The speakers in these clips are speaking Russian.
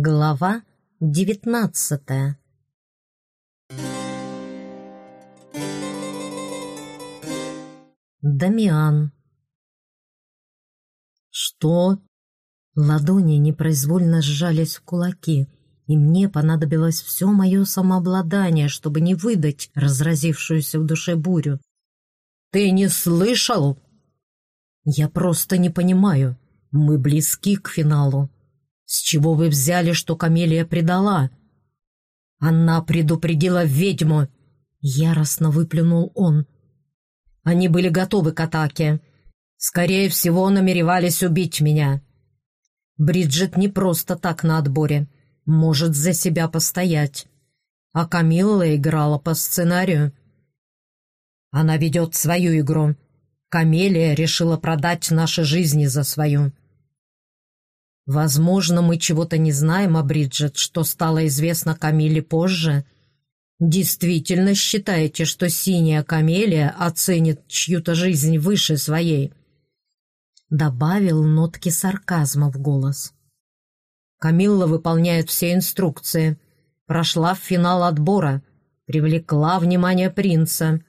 Глава девятнадцатая Дамиан «Что?» Ладони непроизвольно сжались в кулаки, и мне понадобилось все мое самообладание, чтобы не выдать разразившуюся в душе бурю. «Ты не слышал?» «Я просто не понимаю. Мы близки к финалу. С чего вы взяли, что Камелия предала?» «Она предупредила ведьму!» Яростно выплюнул он. «Они были готовы к атаке. Скорее всего, намеревались убить меня. Бриджит не просто так на отборе. Может за себя постоять. А Камилла играла по сценарию. Она ведет свою игру. Камелия решила продать наши жизни за свою. Возможно, мы чего-то не знаем о Бриджит, что стало известно Камиле позже. Действительно считаете, что синяя Камелия оценит чью-то жизнь выше своей? Добавил нотки сарказма в голос. Камилла выполняет все инструкции. Прошла в финал отбора. Привлекла внимание принца.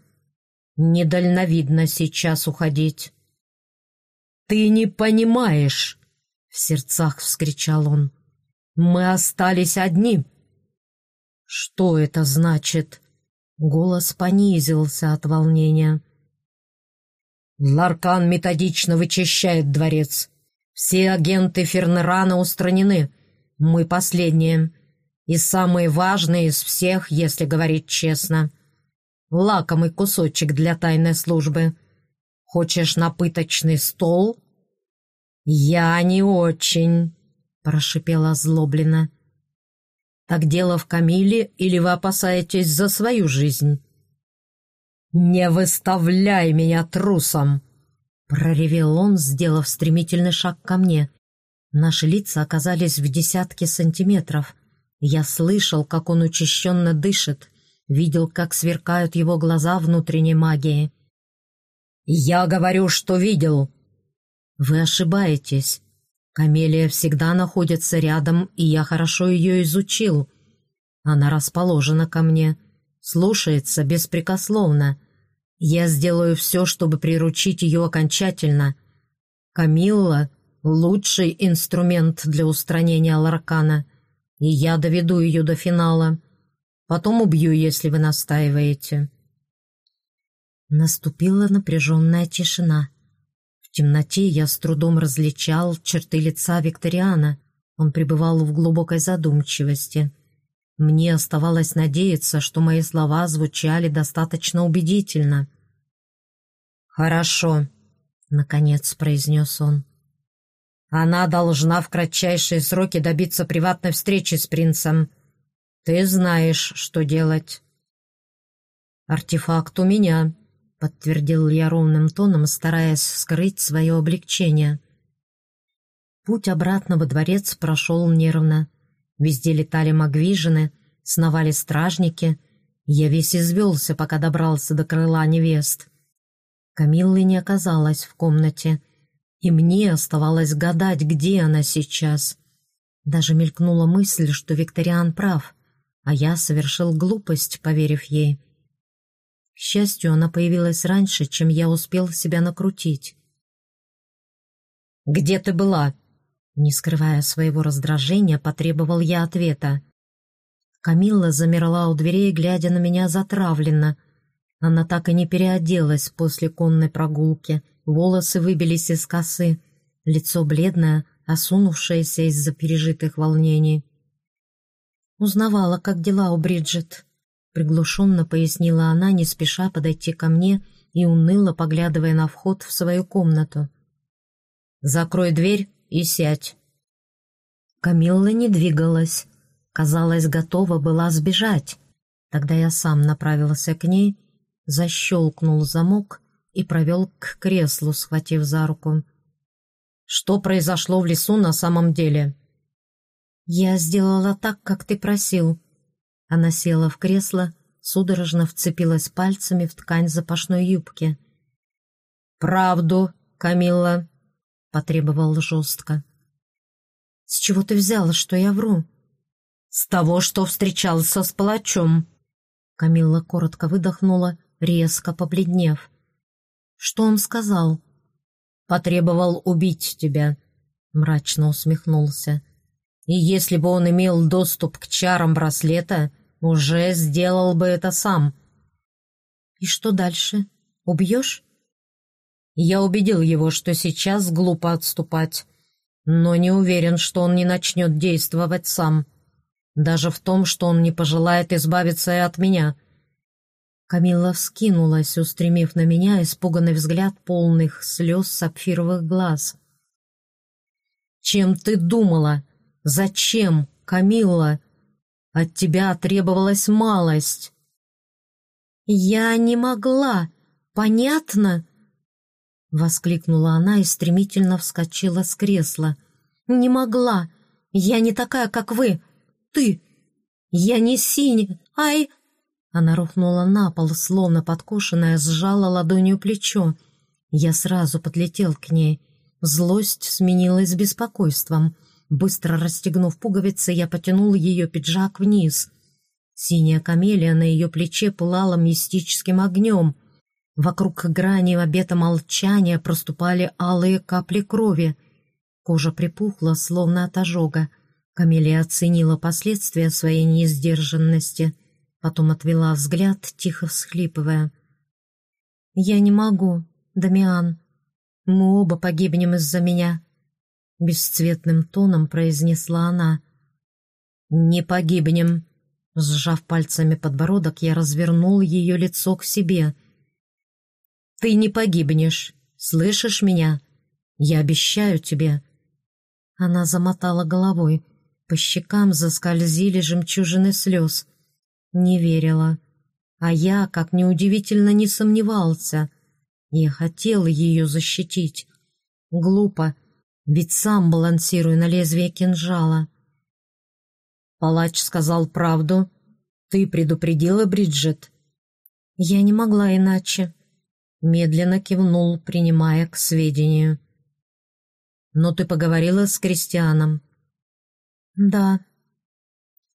Недальновидно сейчас уходить. «Ты не понимаешь!» — в сердцах вскричал он. «Мы остались одни!» «Что это значит?» Голос понизился от волнения. Ларкан методично вычищает дворец. Все агенты Фернерана устранены. Мы последние. И самые важные из всех, если говорить честно. Лакомый кусочек для тайной службы. Хочешь на пыточный стол? Я не очень, прошипела злобленно. Так дело в Камиле или вы опасаетесь за свою жизнь? «Не выставляй меня трусом!» Проревел он, сделав стремительный шаг ко мне. Наши лица оказались в десятке сантиметров. Я слышал, как он учащенно дышит, видел, как сверкают его глаза внутренней магии. «Я говорю, что видел!» «Вы ошибаетесь. Камелия всегда находится рядом, и я хорошо ее изучил. Она расположена ко мне, слушается беспрекословно. Я сделаю все, чтобы приручить ее окончательно. Камилла — лучший инструмент для устранения Ларкана, и я доведу ее до финала. Потом убью, если вы настаиваете». Наступила напряженная тишина. В темноте я с трудом различал черты лица Викториана. Он пребывал в глубокой задумчивости. Мне оставалось надеяться, что мои слова звучали достаточно убедительно. «Хорошо», — наконец произнес он. «Она должна в кратчайшие сроки добиться приватной встречи с принцем. Ты знаешь, что делать». «Артефакт у меня», — подтвердил я ровным тоном, стараясь скрыть свое облегчение. Путь обратно во дворец прошел нервно. Везде летали магвижины, сновали стражники. Я весь извелся, пока добрался до крыла невест. Камиллы не оказалась в комнате, и мне оставалось гадать, где она сейчас. Даже мелькнула мысль, что Викториан прав, а я совершил глупость, поверив ей. К счастью, она появилась раньше, чем я успел себя накрутить. «Где ты была?» Не скрывая своего раздражения, потребовал я ответа. Камилла замерла у дверей, глядя на меня затравленно. Она так и не переоделась после конной прогулки. Волосы выбились из косы, лицо бледное, осунувшееся из-за пережитых волнений. «Узнавала, как дела у Бриджит», — приглушенно пояснила она, не спеша подойти ко мне и уныло поглядывая на вход в свою комнату. «Закрой дверь и сядь». Камилла не двигалась. Казалось, готова была сбежать. Тогда я сам направился к ней, защелкнул замок и провел к креслу, схватив за руку. «Что произошло в лесу на самом деле?» «Я сделала так, как ты просил». Она села в кресло, судорожно вцепилась пальцами в ткань запашной юбки. «Правду, Камилла», — потребовал жестко. «С чего ты взяла, что я вру?» «С того, что встречался с палачом». Камилла коротко выдохнула, резко побледнев. «Что он сказал?» «Потребовал убить тебя», — мрачно усмехнулся. «И если бы он имел доступ к чарам браслета, уже сделал бы это сам». «И что дальше? Убьешь?» Я убедил его, что сейчас глупо отступать, но не уверен, что он не начнет действовать сам. Даже в том, что он не пожелает избавиться и от меня. Камилла вскинулась, устремив на меня испуганный взгляд полных слез сапфировых глаз. «Чем ты думала? Зачем, Камилла? От тебя требовалась малость». «Я не могла, понятно?» — воскликнула она и стремительно вскочила с кресла. «Не могла! Я не такая, как вы! Ты! Я не синяя! Ай!» Она рухнула на пол, словно подкошенная, сжала ладонью плечо. Я сразу подлетел к ней. Злость сменилась беспокойством. Быстро расстегнув пуговицы, я потянул ее пиджак вниз. Синяя камелия на ее плече пылала мистическим огнем — Вокруг грани обета молчания проступали алые капли крови. Кожа припухла, словно от ожога. Камелия оценила последствия своей неиздержанности, потом отвела взгляд, тихо всхлипывая. «Я не могу, Дамиан. Мы оба погибнем из-за меня», — бесцветным тоном произнесла она. «Не погибнем». Сжав пальцами подбородок, я развернул ее лицо к себе — ты не погибнешь. Слышишь меня? Я обещаю тебе». Она замотала головой. По щекам заскользили жемчужины слез. Не верила. А я, как неудивительно, не сомневался. Я хотел ее защитить. Глупо, ведь сам балансирую на лезвие кинжала. Палач сказал правду. Ты предупредила Бриджит? Я не могла иначе. Медленно кивнул, принимая к сведению. «Но ты поговорила с Кристианом?» «Да».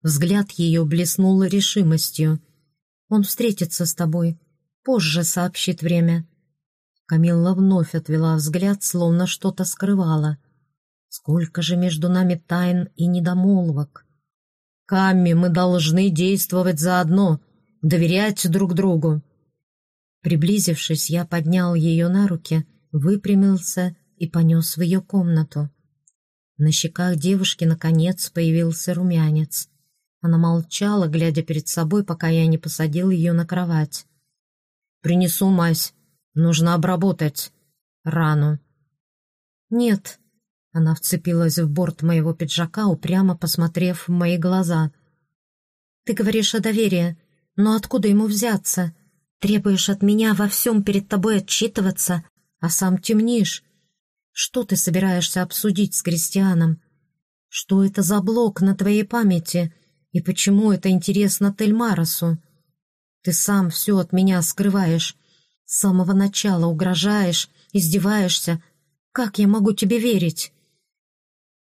Взгляд ее блеснул решимостью. «Он встретится с тобой. Позже сообщит время». Камилла вновь отвела взгляд, словно что-то скрывала. «Сколько же между нами тайн и недомолвок!» «Камми, мы должны действовать заодно, доверять друг другу», Приблизившись, я поднял ее на руки, выпрямился и понес в ее комнату. На щеках девушки, наконец, появился румянец. Она молчала, глядя перед собой, пока я не посадил ее на кровать. «Принесу мазь. Нужно обработать рану». «Нет». Она вцепилась в борт моего пиджака, упрямо посмотрев в мои глаза. «Ты говоришь о доверии, но откуда ему взяться?» Требуешь от меня во всем перед тобой отчитываться, а сам темнишь. Что ты собираешься обсудить с Кристианом? Что это за блок на твоей памяти? И почему это интересно Тельмаросу? Ты сам все от меня скрываешь. С самого начала угрожаешь, издеваешься. Как я могу тебе верить?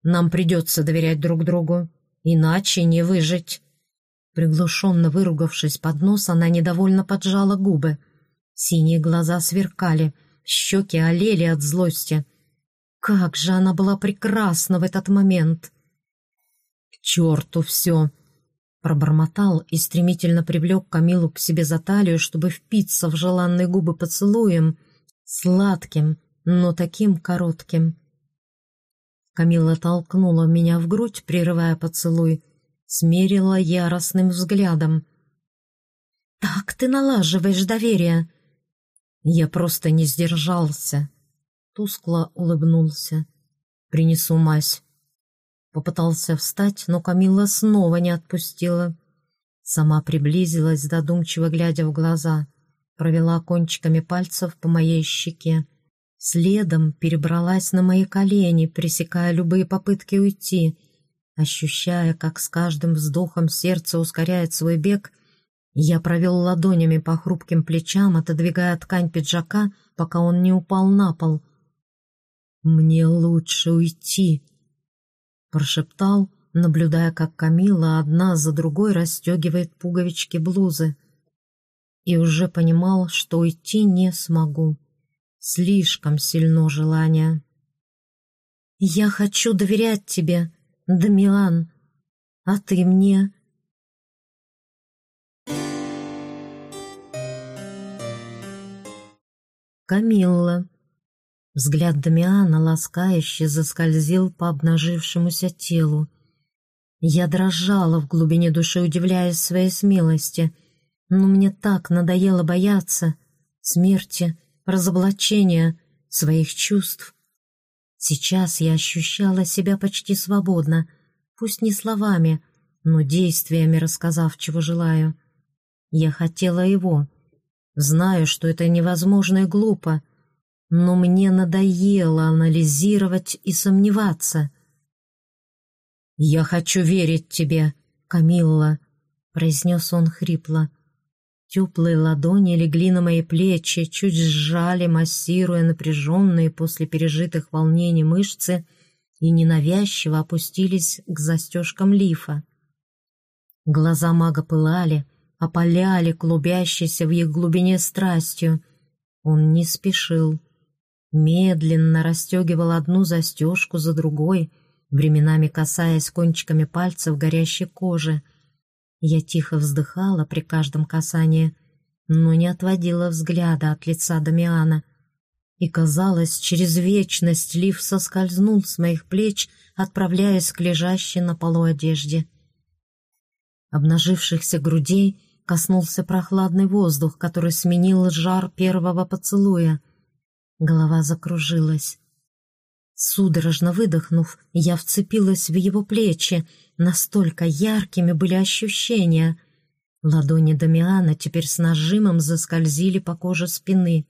Нам придется доверять друг другу, иначе не выжить. Приглушенно выругавшись под нос, она недовольно поджала губы. Синие глаза сверкали, щеки олели от злости. Как же она была прекрасна в этот момент! «К черту все!» Пробормотал и стремительно привлек Камилу к себе за талию, чтобы впиться в желанные губы поцелуем, сладким, но таким коротким. Камила толкнула меня в грудь, прерывая поцелуй, смерила яростным взглядом. «Так ты налаживаешь доверие!» Я просто не сдержался. Тускло улыбнулся. «Принесу мазь». Попытался встать, но Камила снова не отпустила. Сама приблизилась, задумчиво глядя в глаза, провела кончиками пальцев по моей щеке. Следом перебралась на мои колени, пресекая любые попытки уйти — Ощущая, как с каждым вздохом сердце ускоряет свой бег, я провел ладонями по хрупким плечам, отодвигая ткань пиджака, пока он не упал на пол. «Мне лучше уйти», — прошептал, наблюдая, как Камила одна за другой расстегивает пуговички блузы. И уже понимал, что уйти не смогу. Слишком сильно желание. «Я хочу доверять тебе, Дамиан, а ты мне...» Камилла. Взгляд Дамиана ласкающе заскользил по обнажившемуся телу. Я дрожала в глубине души, удивляясь своей смелости. Но мне так надоело бояться смерти, разоблачения своих чувств. Сейчас я ощущала себя почти свободно, пусть не словами, но действиями рассказав, чего желаю. Я хотела его. Знаю, что это невозможно и глупо, но мне надоело анализировать и сомневаться — «Я хочу верить тебе, Камилла», — произнес он хрипло. Теплые ладони легли на мои плечи, чуть сжали, массируя напряженные после пережитых волнений мышцы и ненавязчиво опустились к застежкам лифа. Глаза мага пылали, опаляли клубящейся в их глубине страстью. Он не спешил. Медленно расстегивал одну застежку за другой, временами касаясь кончиками пальцев горящей кожи. Я тихо вздыхала при каждом касании, но не отводила взгляда от лица Дамиана. И, казалось, через вечность лиф соскользнул с моих плеч, отправляясь к лежащей на полу одежде. Обнажившихся грудей коснулся прохладный воздух, который сменил жар первого поцелуя. Голова закружилась. Судорожно выдохнув, я вцепилась в его плечи. Настолько яркими были ощущения. Ладони Дамиана теперь с нажимом заскользили по коже спины.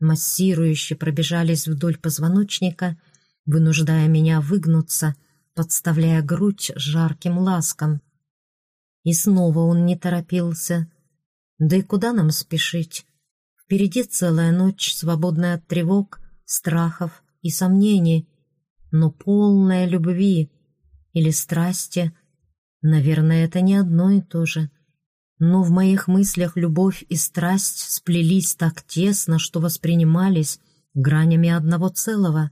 Массирующе пробежались вдоль позвоночника, вынуждая меня выгнуться, подставляя грудь жарким ласком. И снова он не торопился. Да и куда нам спешить? Впереди целая ночь, свободная от тревог, страхов, и сомнений, но полная любви или страсти. Наверное, это не одно и то же. Но в моих мыслях любовь и страсть сплелись так тесно, что воспринимались гранями одного целого.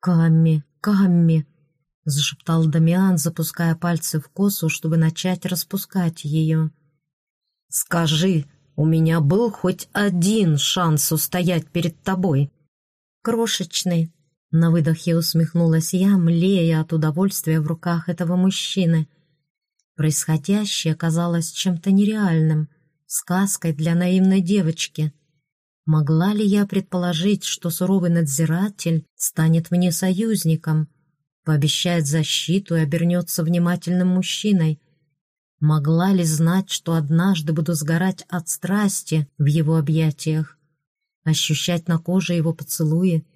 «Камми, Камми!» — зашептал Дамиан, запуская пальцы в косу, чтобы начать распускать ее. «Скажи, у меня был хоть один шанс устоять перед тобой?» Крошечный!» На выдохе усмехнулась я, млея от удовольствия в руках этого мужчины. Происходящее казалось чем-то нереальным, сказкой для наивной девочки. Могла ли я предположить, что суровый надзиратель станет мне союзником, пообещает защиту и обернется внимательным мужчиной? Могла ли знать, что однажды буду сгорать от страсти в его объятиях? Ощущать на коже его поцелуи,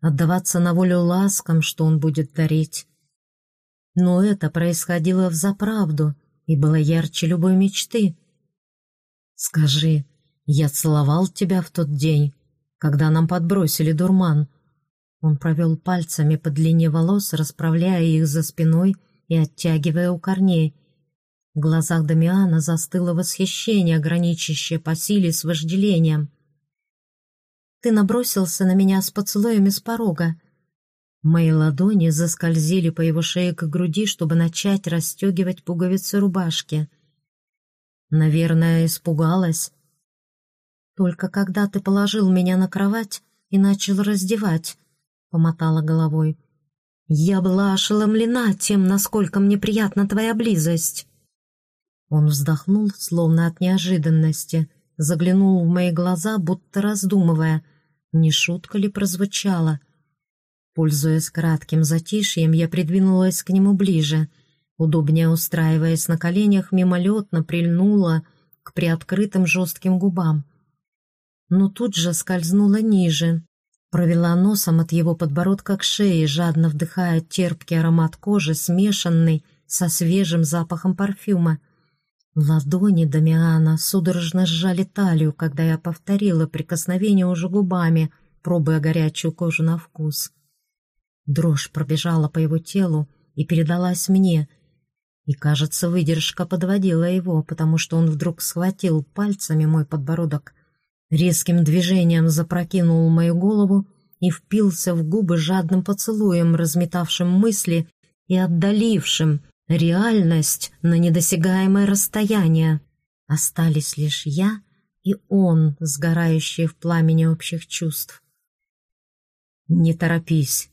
отдаваться на волю ласкам, что он будет дарить. Но это происходило взаправду и было ярче любой мечты. «Скажи, я целовал тебя в тот день, когда нам подбросили дурман?» Он провел пальцами по длине волос, расправляя их за спиной и оттягивая у корней. В глазах Дамиана застыло восхищение, граничащее по силе с вожделением. Ты набросился на меня с поцелуями с порога. Мои ладони заскользили по его шее к груди, чтобы начать расстегивать пуговицы рубашки. Наверное, испугалась. Только когда ты положил меня на кровать и начал раздевать, — помотала головой. Я была ошеломлена тем, насколько мне приятна твоя близость. Он вздохнул, словно от неожиданности, заглянул в мои глаза, будто раздумывая — не шутка ли прозвучала? Пользуясь кратким затишьем, я придвинулась к нему ближе. Удобнее устраиваясь на коленях, мимолетно прильнула к приоткрытым жестким губам. Но тут же скользнула ниже, провела носом от его подбородка к шее, жадно вдыхая терпкий аромат кожи, смешанный со свежим запахом парфюма. Ладони Дамиана судорожно сжали талию, когда я повторила прикосновение уже губами, пробуя горячую кожу на вкус. Дрожь пробежала по его телу, и передалась мне. И, кажется, выдержка подводила его, потому что он вдруг схватил пальцами мой подбородок, резким движением запрокинул мою голову и впился в губы жадным поцелуем, разметавшим мысли и отдалившим реальность на недосягаемое расстояние. Остались лишь я и он, сгорающий в пламени общих чувств. «Не торопись!»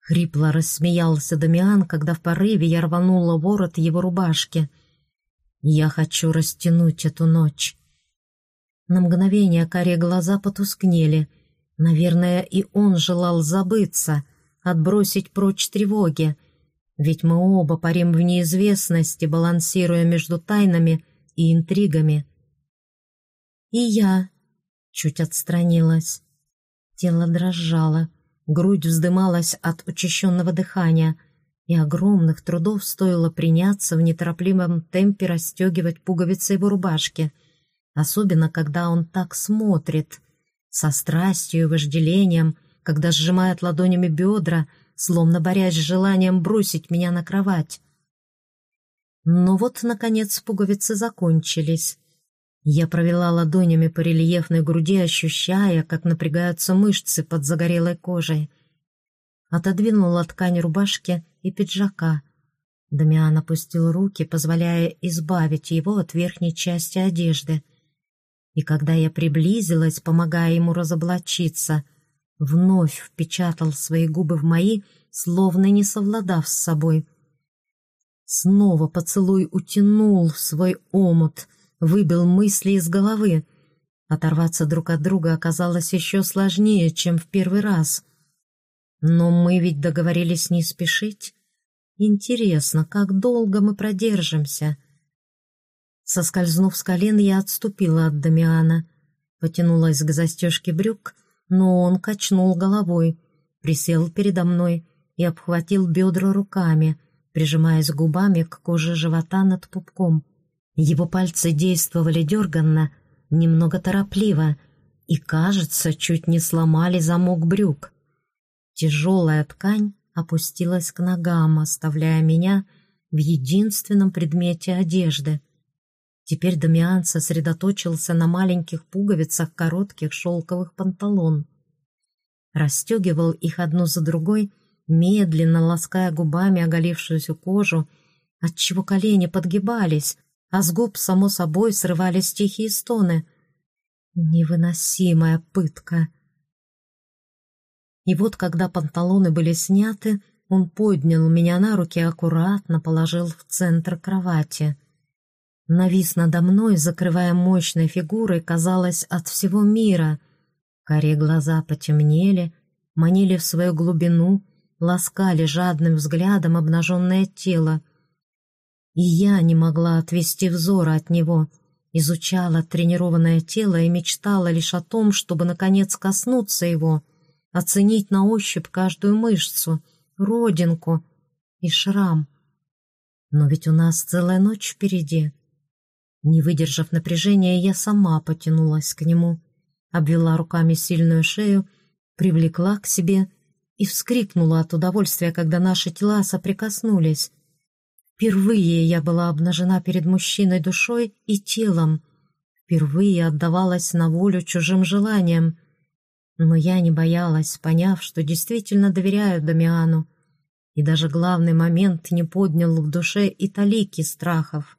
Хрипло рассмеялся Дамиан, когда в порыве я рванула ворот его рубашки. «Я хочу растянуть эту ночь». На мгновение карие глаза потускнели. Наверное, и он желал забыться, отбросить прочь тревоги. Ведь мы оба парим в неизвестности, балансируя между тайнами и интригами. И я чуть отстранилась. Тело дрожало, грудь вздымалась от учащенного дыхания, и огромных трудов стоило приняться в неторопливом темпе расстегивать пуговицы его рубашки, особенно когда он так смотрит, со страстью и вожделением, когда сжимает ладонями бедра, словно борясь с желанием бросить меня на кровать. Но вот, наконец, пуговицы закончились, я провела ладонями по рельефной груди, ощущая, как напрягаются мышцы под загорелой кожей. Отодвинула ткань рубашки и пиджака. Дамиан опустил руки, позволяя избавить его от верхней части одежды. И когда я приблизилась, помогая ему разоблачиться, вновь впечатал свои губы в мои, словно не совладав с собой. Снова поцелуй утянул в свой омут — выбил мысли из головы. Оторваться друг от друга оказалось еще сложнее, чем в первый раз. Но мы ведь договорились не спешить. Интересно, как долго мы продержимся? Соскользнув с колен, я отступила от Дамиана, потянулась к застежке брюк, но он качнул головой, присел передо мной и обхватил бедра руками, прижимаясь губами к коже живота над пупком. Его пальцы действовали дерганно, немного торопливо, и, кажется, чуть не сломали замок брюк. Тяжелая ткань опустилась к ногам, оставляя меня в единственном предмете одежды. Теперь Дамиан сосредоточился на маленьких пуговицах коротких шелковых панталон. Расстегивал их одну за другой, медленно лаская губами оголившуюся кожу, отчего колени подгибались, а с губ, само собой, срывались тихие стоны. Невыносимая пытка. И вот, когда панталоны были сняты, он поднял меня на руки и аккуратно положил в центр кровати. Навис надо мной, закрывая мощной фигурой, казалось, от всего мира. Карие глаза потемнели, манили в свою глубину, ласкали жадным взглядом обнаженное тело — и я не могла отвести взора от него, изучала тренированное тело и мечтала лишь о том, чтобы, наконец, коснуться его, оценить на ощупь каждую мышцу, родинку и шрам. Но ведь у нас целая ночь впереди. Не выдержав напряжения, я сама потянулась к нему, обвела руками сильную шею, привлекла к себе и вскрикнула от удовольствия, когда наши тела соприкоснулись. Впервые я была обнажена перед мужчиной душой и телом. Впервые отдавалась на волю чужим желаниям. Но я не боялась, поняв, что действительно доверяю Дамиану. И даже главный момент не поднял в душе и талики страхов.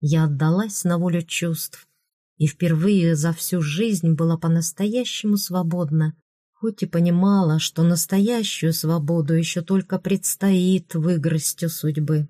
Я отдалась на волю чувств, и впервые за всю жизнь была по-настоящему свободна, хоть и понимала, что настоящую свободу еще только предстоит выиграть у судьбы.